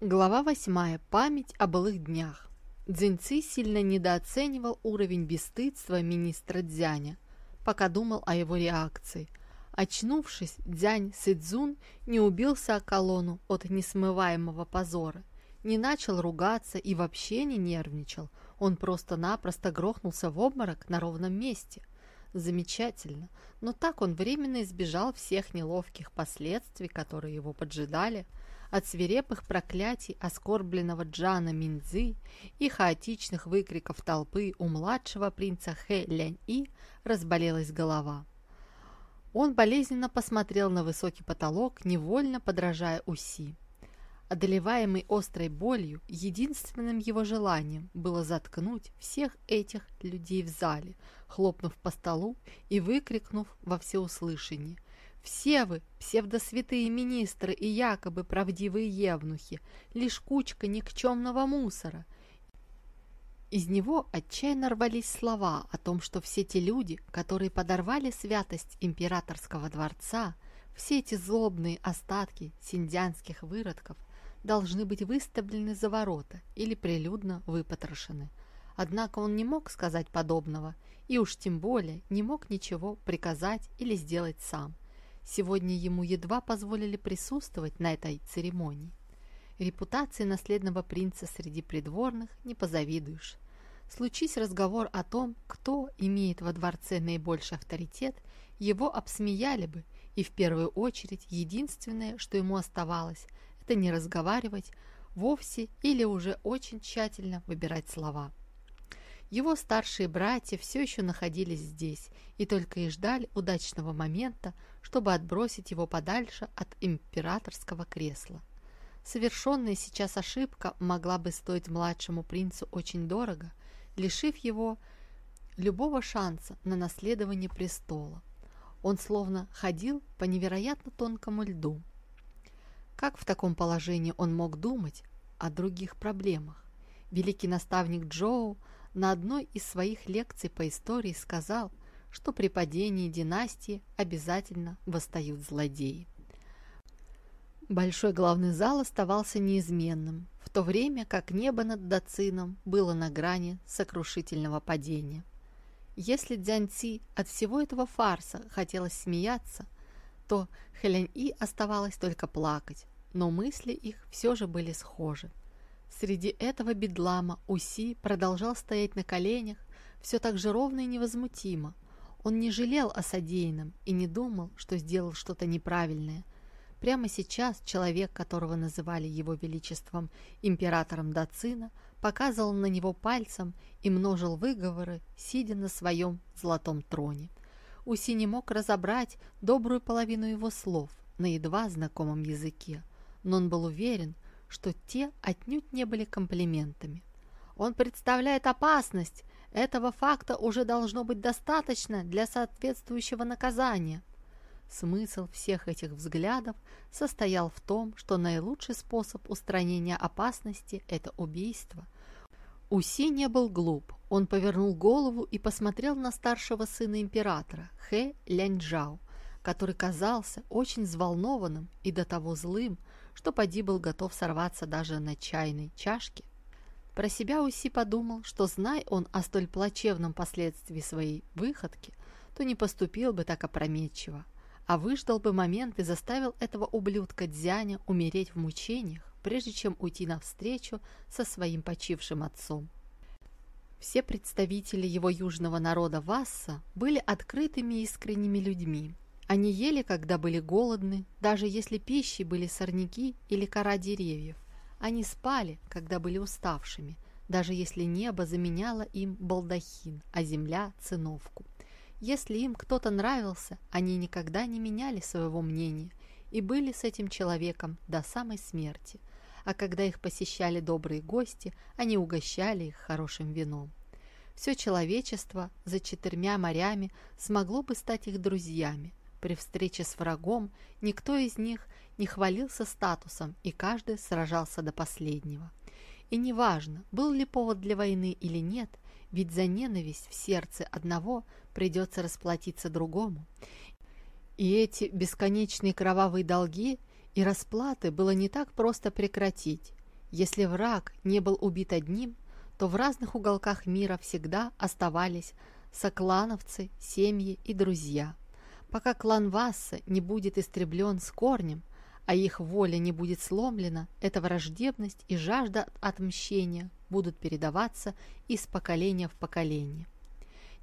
Глава 8. Память о былых днях. Цзиньци сильно недооценивал уровень бесстыдства министра Дзяня, пока думал о его реакции. Очнувшись, Дзянь Сыдзун не убился о колонну от несмываемого позора, не начал ругаться и вообще не нервничал, он просто-напросто грохнулся в обморок на ровном месте. Замечательно, но так он временно избежал всех неловких последствий, которые его поджидали – от свирепых проклятий оскорбленного Джана Минзы и хаотичных выкриков толпы у младшего принца Хэ Лянь-И разболелась голова. Он болезненно посмотрел на высокий потолок, невольно подражая Уси. Одолеваемый острой болью, единственным его желанием было заткнуть всех этих людей в зале, хлопнув по столу и выкрикнув во всеуслышание – все вы, псевдосвятые министры и якобы правдивые евнухи, лишь кучка никчемного мусора. Из него отчаянно рвались слова о том, что все те люди, которые подорвали святость императорского дворца, все эти злобные остатки синдианских выродков должны быть выставлены за ворота или прилюдно выпотрошены. Однако он не мог сказать подобного, и уж тем более не мог ничего приказать или сделать сам – Сегодня ему едва позволили присутствовать на этой церемонии. Репутации наследного принца среди придворных не позавидуешь. Случись разговор о том, кто имеет во дворце наибольший авторитет, его обсмеяли бы, и в первую очередь единственное, что ему оставалось, это не разговаривать вовсе или уже очень тщательно выбирать слова. Его старшие братья все еще находились здесь и только и ждали удачного момента, чтобы отбросить его подальше от императорского кресла. Совершенная сейчас ошибка могла бы стоить младшему принцу очень дорого, лишив его любого шанса на наследование престола. Он словно ходил по невероятно тонкому льду. Как в таком положении он мог думать о других проблемах? Великий наставник Джоу на одной из своих лекций по истории сказал, что при падении династии обязательно восстают злодеи. Большой главный зал оставался неизменным, в то время как небо над Дацином было на грани сокрушительного падения. Если Дзяньци от всего этого фарса хотелось смеяться, то Хэлянь-И оставалось только плакать, но мысли их все же были схожи. Среди этого бедлама Уси продолжал стоять на коленях, все так же ровно и невозмутимо. Он не жалел о содеянном и не думал, что сделал что-то неправильное. Прямо сейчас человек, которого называли его величеством императором Дацина, показывал на него пальцем и множил выговоры, сидя на своем золотом троне. Уси не мог разобрать добрую половину его слов на едва знакомом языке, но он был уверен, что те отнюдь не были комплиментами. Он представляет опасность. Этого факта уже должно быть достаточно для соответствующего наказания. Смысл всех этих взглядов состоял в том, что наилучший способ устранения опасности – это убийство. Уси не был глуп. Он повернул голову и посмотрел на старшего сына императора, Хэ Ляньчжао, который казался очень взволнованным и до того злым, что поди был готов сорваться даже на чайной чашке. Про себя Уси подумал, что знай он о столь плачевном последствии своей выходки, то не поступил бы так опрометчиво, а выждал бы момент и заставил этого ублюдка Дзяня умереть в мучениях, прежде чем уйти навстречу со своим почившим отцом. Все представители его южного народа Васса были открытыми и искренними людьми, они ели, когда были голодны, даже если пищей были сорняки или кора деревьев. Они спали, когда были уставшими, даже если небо заменяло им балдахин, а земля – циновку. Если им кто-то нравился, они никогда не меняли своего мнения и были с этим человеком до самой смерти. А когда их посещали добрые гости, они угощали их хорошим вином. Все человечество за четырьмя морями смогло бы стать их друзьями, при встрече с врагом никто из них не хвалился статусом, и каждый сражался до последнего. И неважно, был ли повод для войны или нет, ведь за ненависть в сердце одного придется расплатиться другому. И эти бесконечные кровавые долги и расплаты было не так просто прекратить. Если враг не был убит одним, то в разных уголках мира всегда оставались соклановцы, семьи и друзья. Пока клан Васса не будет истреблен с корнем, а их воля не будет сломлена, эта враждебность и жажда отмщения будут передаваться из поколения в поколение.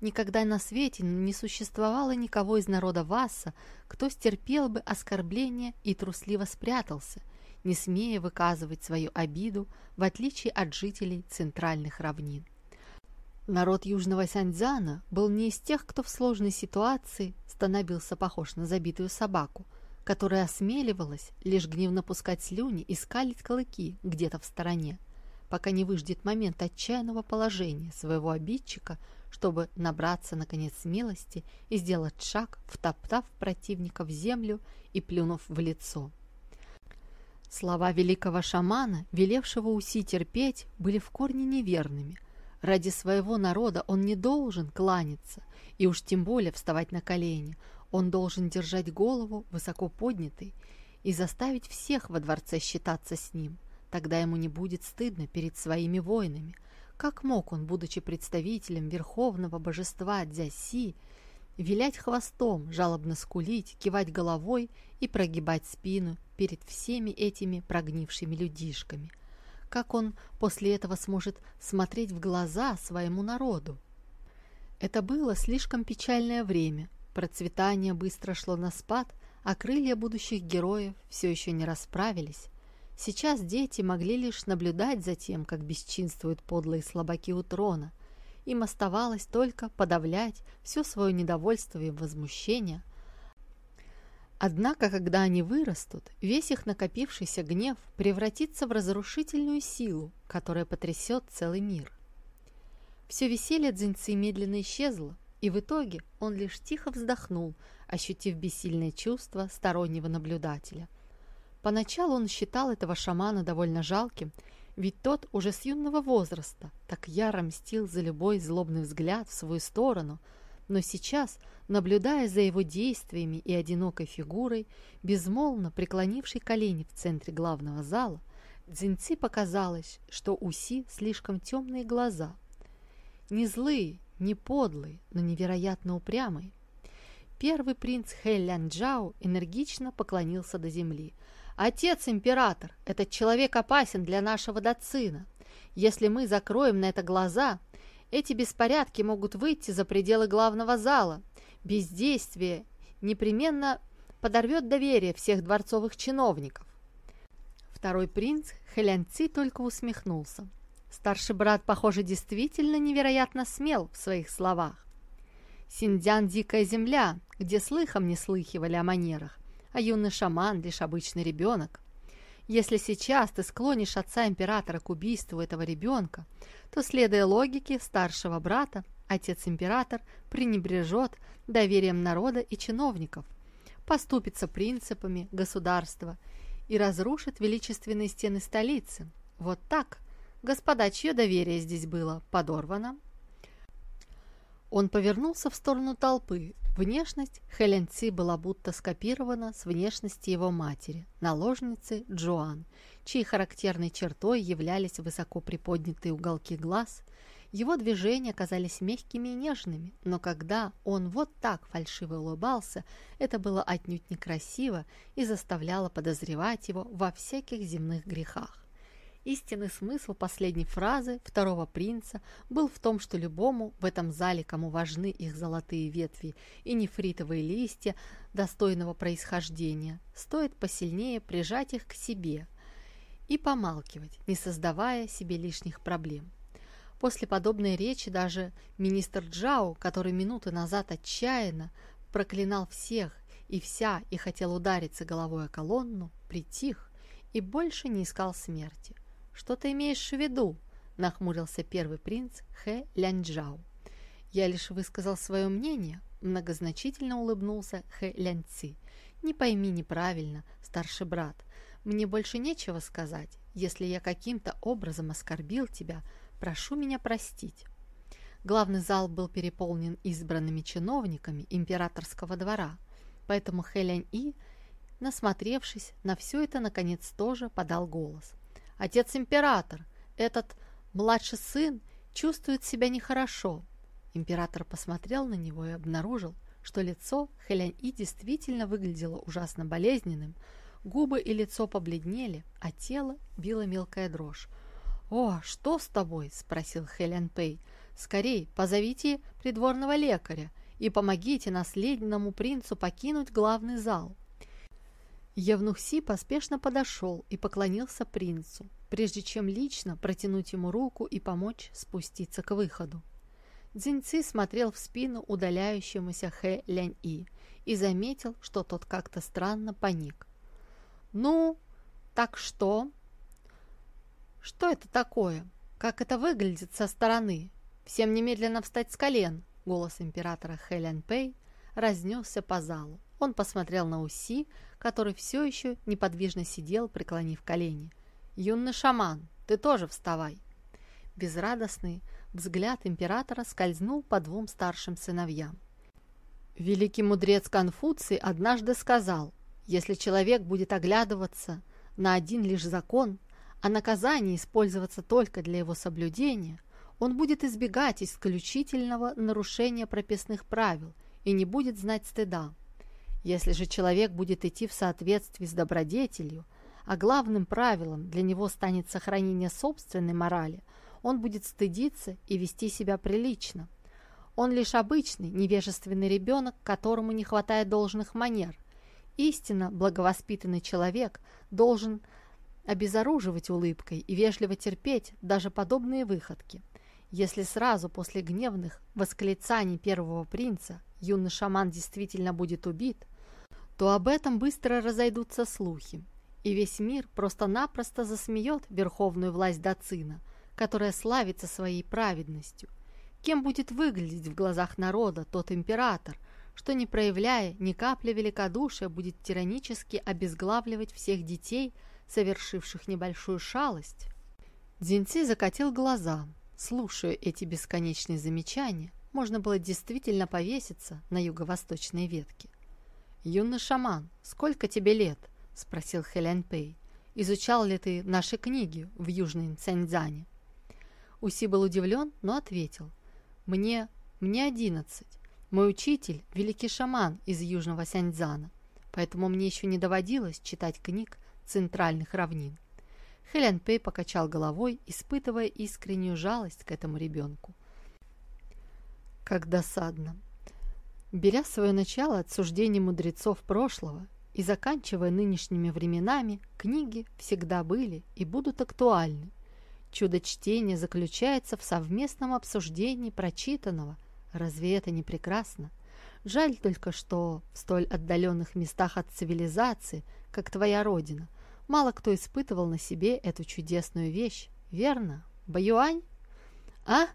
Никогда на свете не существовало никого из народа Васса, кто стерпел бы оскорбление и трусливо спрятался, не смея выказывать свою обиду, в отличие от жителей центральных равнин. Народ Южного Сяньцзяна был не из тех, кто в сложной ситуации становился похож на забитую собаку, которая осмеливалась лишь гневно пускать слюни и скалить клыки где-то в стороне, пока не выждет момент отчаянного положения своего обидчика, чтобы набраться, наконец, смелости и сделать шаг, втоптав противника в землю и плюнув в лицо. Слова великого шамана, велевшего Уси терпеть, были в корне неверными. Ради своего народа он не должен кланяться, и уж тем более вставать на колени – он должен держать голову высоко поднятой и заставить всех во дворце считаться с ним. Тогда ему не будет стыдно перед своими воинами. Как мог он, будучи представителем верховного божества Дзяси, вилять хвостом, жалобно скулить, кивать головой и прогибать спину перед всеми этими прогнившими людишками? Как он после этого сможет смотреть в глаза своему народу? Это было слишком печальное время, Процветание быстро шло на спад, а крылья будущих героев все еще не расправились. Сейчас дети могли лишь наблюдать за тем, как бесчинствуют подлые слабаки у трона. Им оставалось только подавлять все свое недовольство и возмущение. Однако, когда они вырастут, весь их накопившийся гнев превратится в разрушительную силу, которая потрясет целый мир. Все веселье Дзиньци медленно исчезло, и в итоге он лишь тихо вздохнул, ощутив бессильное чувство стороннего наблюдателя. Поначалу он считал этого шамана довольно жалким, ведь тот уже с юного возраста так яро мстил за любой злобный взгляд в свою сторону, но сейчас, наблюдая за его действиями и одинокой фигурой, безмолвно преклонившей колени в центре главного зала, Дзиньци показалось, что Уси слишком темные глаза. Не злые, не подлый, но невероятно упрямый. Первый принц Хэлян Джао энергично поклонился до земли. «Отец-император, этот человек опасен для нашего дацина. Если мы закроем на это глаза, эти беспорядки могут выйти за пределы главного зала. Бездействие непременно подорвет доверие всех дворцовых чиновников». Второй принц Хэлян Ци только усмехнулся. Старший брат, похоже, действительно невероятно смел в своих словах. Синдзян – дикая земля, где слыхом не слыхивали о манерах, а юный шаман – лишь обычный ребенок. Если сейчас ты склонишь отца императора к убийству этого ребенка, то, следуя логике старшего брата, отец-император пренебрежет доверием народа и чиновников, поступится принципами государства и разрушит величественные стены столицы. Вот так «Господа, чье доверие здесь было подорвано?» Он повернулся в сторону толпы. Внешность Хелен Ци была будто скопирована с внешности его матери, наложницы Джоан, чьей характерной чертой являлись высоко приподнятые уголки глаз. Его движения казались мягкими и нежными, но когда он вот так фальшиво улыбался, это было отнюдь некрасиво и заставляло подозревать его во всяких земных грехах. Истинный смысл последней фразы второго принца был в том, что любому в этом зале, кому важны их золотые ветви и нефритовые листья достойного происхождения, стоит посильнее прижать их к себе и помалкивать, не создавая себе лишних проблем. После подобной речи даже министр Джао, который минуты назад отчаянно проклинал всех и вся и хотел удариться головой о колонну, притих и больше не искал смерти. «Что ты имеешь в виду?» – нахмурился первый принц Хэ Ляньчжао. «Я лишь высказал свое мнение», – многозначительно улыбнулся Хэ Ляньци. «Не пойми неправильно, старший брат. Мне больше нечего сказать. Если я каким-то образом оскорбил тебя, прошу меня простить». Главный зал был переполнен избранными чиновниками императорского двора, поэтому Хэлянь И, насмотревшись на все это, наконец тоже подал голос – «Отец-император, этот младший сын чувствует себя нехорошо». Император посмотрел на него и обнаружил, что лицо Хэлянь-И действительно выглядело ужасно болезненным, губы и лицо побледнели, а тело било мелкая дрожь. «О, что с тобой?» – спросил Хэлян Пэй. «Скорей, позовите придворного лекаря и помогите наследному принцу покинуть главный зал». Евнухси поспешно подошел и поклонился принцу, прежде чем лично протянуть ему руку и помочь спуститься к выходу. Дзиньци смотрел в спину удаляющемуся Хэ Лянь-И и заметил, что тот как-то странно паник. «Ну, так что?» «Что это такое? Как это выглядит со стороны? Всем немедленно встать с колен!» Голос императора Хэ Лян Пэй разнесся по залу. Он посмотрел на Уси, который все еще неподвижно сидел, преклонив колени. «Юный шаман, ты тоже вставай!» Безрадостный взгляд императора скользнул по двум старшим сыновьям. Великий мудрец Конфуций однажды сказал, если человек будет оглядываться на один лишь закон, а наказание использоваться только для его соблюдения, он будет избегать исключительного нарушения прописных правил и не будет знать стыда. Если же человек будет идти в соответствии с добродетелью, а главным правилом для него станет сохранение собственной морали, он будет стыдиться и вести себя прилично. Он лишь обычный, невежественный ребенок, которому не хватает должных манер. Истинно благовоспитанный человек должен обезоруживать улыбкой и вежливо терпеть даже подобные выходки. Если сразу после гневных восклицаний первого принца юный шаман действительно будет убит, то об этом быстро разойдутся слухи, и весь мир просто-напросто засмеет верховную власть Дацина, которая славится своей праведностью. Кем будет выглядеть в глазах народа тот император, что, не проявляя ни капли великодушия, будет тиранически обезглавливать всех детей, совершивших небольшую шалость? Дзиньци закатил глаза. Слушая эти бесконечные замечания, можно было действительно повеситься на юго-восточной ветке. «Юный шаман, сколько тебе лет?» – спросил Хэлян Пэй. «Изучал ли ты наши книги в Южной Цяньцзане?» Уси был удивлен, но ответил. «Мне... мне одиннадцать. Мой учитель – великий шаман из Южного Сяньцзана, поэтому мне еще не доводилось читать книг центральных равнин». Хэлян Пэй покачал головой, испытывая искреннюю жалость к этому ребенку. «Как досадно!» Беря свое начало от суждений мудрецов прошлого и заканчивая нынешними временами, книги всегда были и будут актуальны. Чудо чтения заключается в совместном обсуждении прочитанного. Разве это не прекрасно? Жаль только, что в столь отдаленных местах от цивилизации, как твоя родина, мало кто испытывал на себе эту чудесную вещь. Верно? Баюань? А?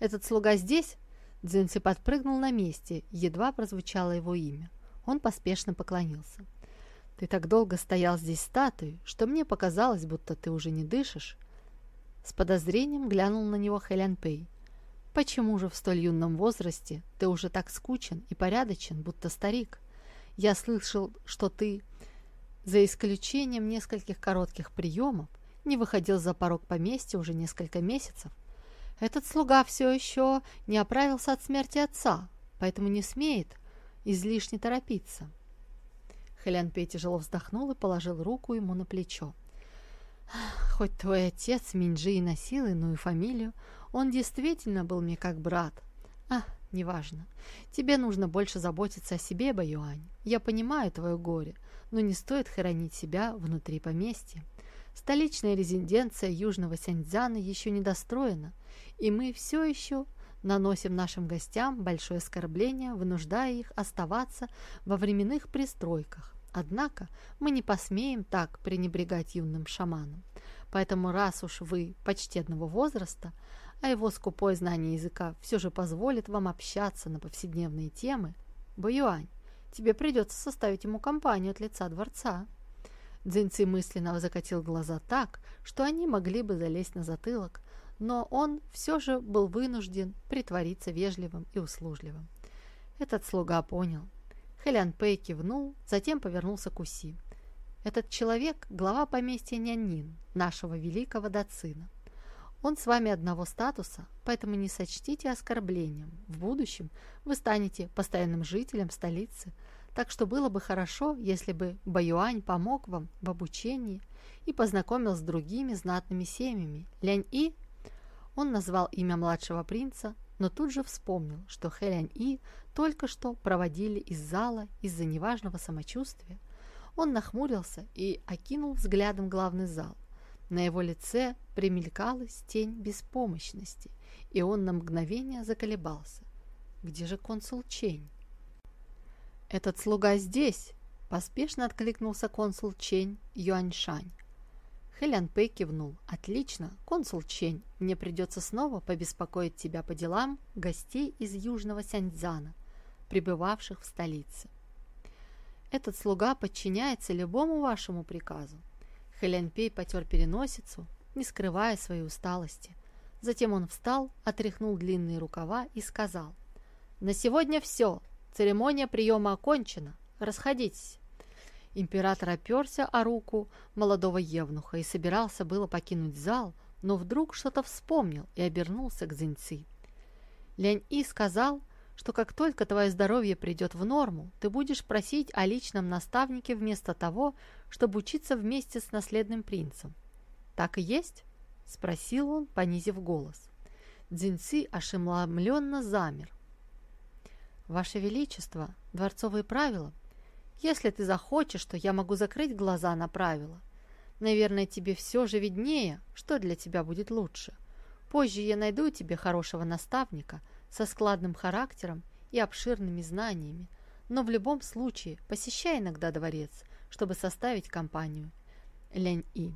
Этот слуга здесь? Дзинси подпрыгнул на месте, едва прозвучало его имя. Он поспешно поклонился. «Ты так долго стоял здесь статуей, что мне показалось, будто ты уже не дышишь». С подозрением глянул на него Хэлян Пэй. «Почему же в столь юном возрасте ты уже так скучен и порядочен, будто старик? Я слышал, что ты, за исключением нескольких коротких приемов, не выходил за порог поместья уже несколько месяцев. Этот слуга все еще не оправился от смерти отца, поэтому не смеет излишне торопиться. Хэлян Пей тяжело вздохнул и положил руку ему на плечо. «Хоть твой отец Минджи и носил иную фамилию, он действительно был мне как брат. А, неважно. Тебе нужно больше заботиться о себе, Баюань. Я понимаю твое горе, но не стоит хоронить себя внутри поместья. Столичная резиденция Южного Сяньцзяна еще не достроена, и мы все еще наносим нашим гостям большое оскорбление, вынуждая их оставаться во временных пристройках. Однако мы не посмеем так пренебрегать юным шаманом. Поэтому раз уж вы почти одного возраста, а его скупое знание языка все же позволит вам общаться на повседневные темы, Баюань, тебе придется составить ему компанию от лица дворца. Дзинци мысленно закатил глаза так, что они могли бы залезть на затылок, но он все же был вынужден притвориться вежливым и услужливым. Этот слуга понял. Хэлян Пэй кивнул, затем повернулся к Уси. Этот человек – глава поместья Нянин, нашего великого Дацина. Он с вами одного статуса, поэтому не сочтите оскорблением. В будущем вы станете постоянным жителем столицы, так что было бы хорошо, если бы Баюань помог вам в обучении и познакомил с другими знатными семьями. Лянь-И он назвал имя младшего принца, но тут же вспомнил, что Хэлянь-И только что проводили из зала из-за неважного самочувствия. Он нахмурился и окинул взглядом главный зал. На его лице примелькалась тень беспомощности, и он на мгновение заколебался. Где же консул Чень? «Этот слуга здесь!» – поспешно откликнулся консул Чень Юаньшань. Хэлян Пэй кивнул. «Отлично, консул Чень, мне придется снова побеспокоить тебя по делам гостей из Южного Сяньцзана, прибывавших в столице. Этот слуга подчиняется любому вашему приказу». Хэлян Пэй потер переносицу, не скрывая своей усталости. Затем он встал, отряхнул длинные рукава и сказал, «На сегодня все, церемония приема окончена, расходитесь». Император оперся о руку молодого евнуха и собирался было покинуть зал, но вдруг что-то вспомнил и обернулся к Зиньци. Лянь-И сказал, что как только твое здоровье придет в норму, ты будешь просить о личном наставнике вместо того, чтобы учиться вместе с наследным принцем. «Так и есть?» – спросил он, понизив голос. Дзиньци ошеломленно замер. «Ваше Величество, дворцовые правила если ты захочешь, то я могу закрыть глаза на правила. Наверное, тебе все же виднее, что для тебя будет лучше. Позже я найду тебе хорошего наставника со складным характером и обширными знаниями, но в любом случае посещай иногда дворец, чтобы составить компанию. Лянь-И,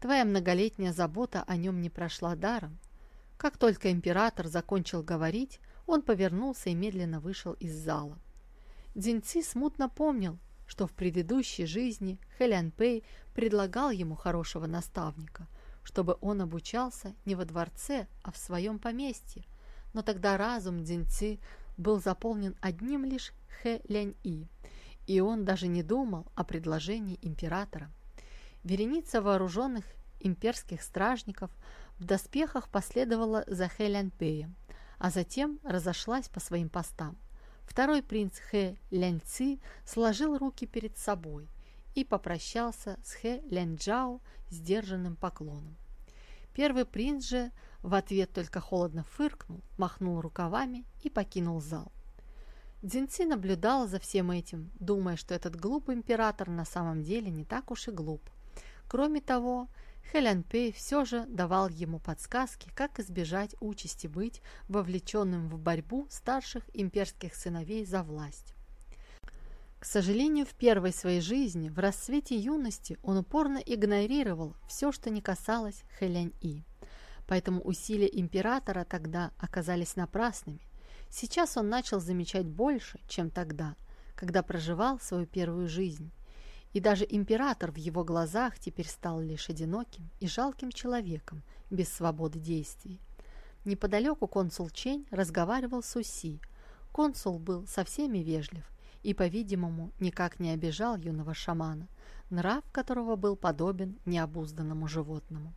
твоя многолетняя забота о нем не прошла даром. Как только император закончил говорить, он повернулся и медленно вышел из зала. Дзиньци смутно помнил, что в предыдущей жизни Хэлян Пэй предлагал ему хорошего наставника, чтобы он обучался не во дворце, а в своем поместье. Но тогда разум Дзиньци был заполнен одним лишь Хэ Лянь И, и он даже не думал о предложении императора. Вереница вооруженных имперских стражников в доспехах последовала за Хэ Лян Пэем, а затем разошлась по своим постам. Второй принц Хэ Ляньци сложил руки перед собой и попрощался с Хэ Ляньчжао сдержанным поклоном. Первый принц же в ответ только холодно фыркнул, махнул рукавами и покинул зал. Дзинци наблюдал за всем этим, думая, что этот глупый император на самом деле не так уж и глуп. Кроме того, Хэлян Пэй все же давал ему подсказки, как избежать участи быть вовлеченным в борьбу старших имперских сыновей за власть. К сожалению, в первой своей жизни, в расцвете юности, он упорно игнорировал все, что не касалось Хэлянь-И. Поэтому усилия императора тогда оказались напрасными. Сейчас он начал замечать больше, чем тогда, когда проживал свою первую жизнь. И даже император в его глазах теперь стал лишь одиноким и жалким человеком без свободы действий. Неподалеку консул Чень разговаривал с Уси. Консул был со всеми вежлив и, по-видимому, никак не обижал юного шамана, нрав которого был подобен необузданному животному.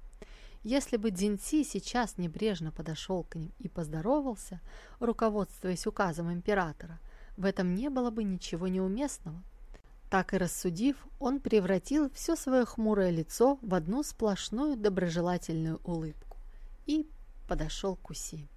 Если бы Дзиньци сейчас небрежно подошел к ним и поздоровался, руководствуясь указом императора, в этом не было бы ничего неуместного. Так и рассудив, он превратил все свое хмурое лицо в одну сплошную доброжелательную улыбку и подошел к Уси.